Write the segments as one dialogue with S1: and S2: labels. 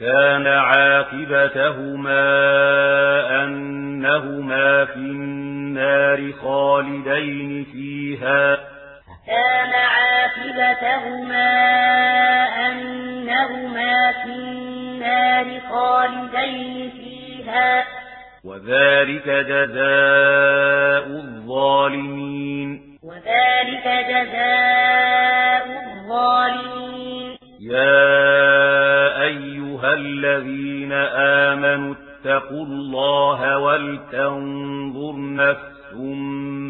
S1: كان عاقبتهما أنهما في النار خالدين فيها.
S2: كان عاقبتهما أنهما في النار خالدين فيها.
S1: وذلك جزاء الظالمين.
S2: وذلك جزاء الظالمين
S1: الذين آمنوا اتقوا الله ولتنظر نفس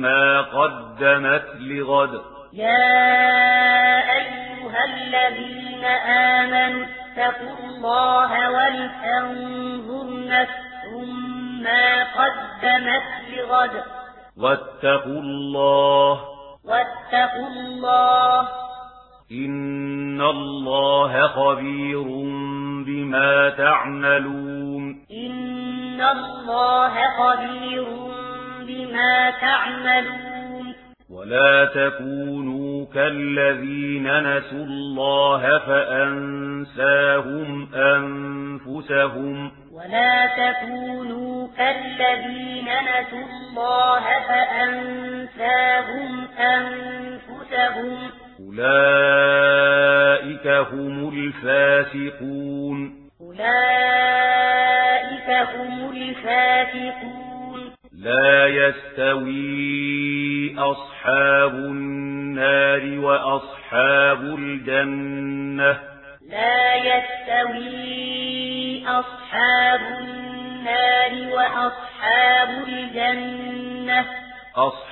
S1: ما قدمت لغد.
S2: يا أيها الذين آمنوا اتقوا الله ولتنظر نفس ما قدمت لغد.
S1: واتقوا الله.
S2: واتقوا الله.
S1: إن الله خبير بما تعملون.
S2: إن الله خبير بما تعملون.
S1: ولا تكونوا كالذين نسوا الله فأنساهم أنفسهم.
S2: ولا تكونوا كالذين نسوا الله فأنساهم أنفسهم.
S1: أولئك هم الفاسقون
S2: أولئك هم الفاسقون
S1: لا يستوي أصحاب النار وأصحاب الجنة
S2: لا يستوي أصحاب النار وأصحاب الجنة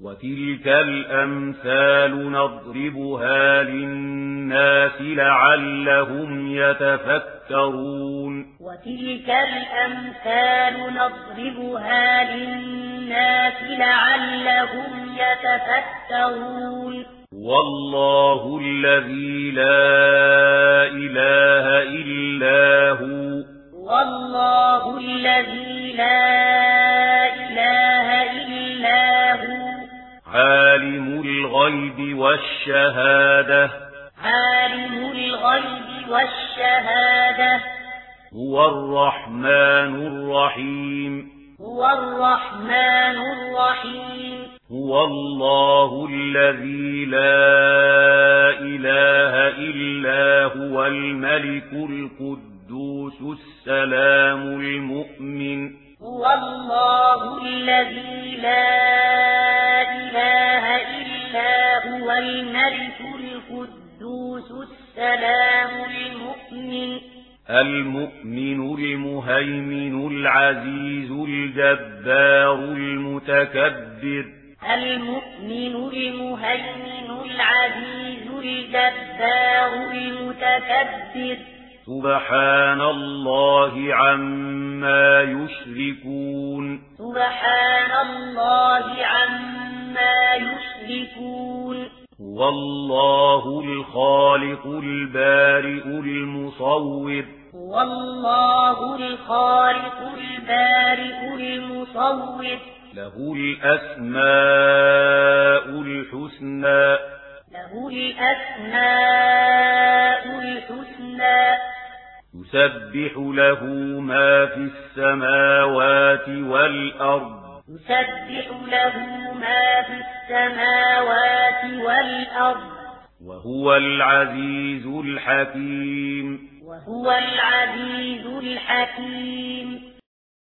S1: وتلك الأمثال نضربها للناس لعلهم يتفكرون
S2: وتلك الأمثال نضربها للناس لعلهم يتفكرون
S1: والله الذي لا إله إلا هو
S2: والله الذي لا إله
S1: الغيب والشهادة.
S2: عالم الغيب والشهادة.
S1: هو الرحمن الرحيم.
S2: هو الرحمن الرحيم.
S1: هو الله الذي لا إله إلا هو الملك القدوس السلام المؤمن.
S2: هو الله الذي لا إله الملك القدوس السلام المؤمن.
S1: المؤمن المهيمن العزيز الجبار المتكبر.
S2: المؤمن المهيمن العزيز الجبار المتكبر.
S1: سبحان الله عما يشركون.
S2: سبحان الله
S1: والله الخالق البارئ المصور.
S2: والله الخالق البارئ المصور.
S1: له الأسماء الحسنى.
S2: له الأسماء الحسنى.
S1: يسبح له ما في السماوات والأرض.
S2: يسبح له ما في السماوات الأرض.
S1: وهو العزيز الحكيم.
S2: وهو العزيز الحكيم.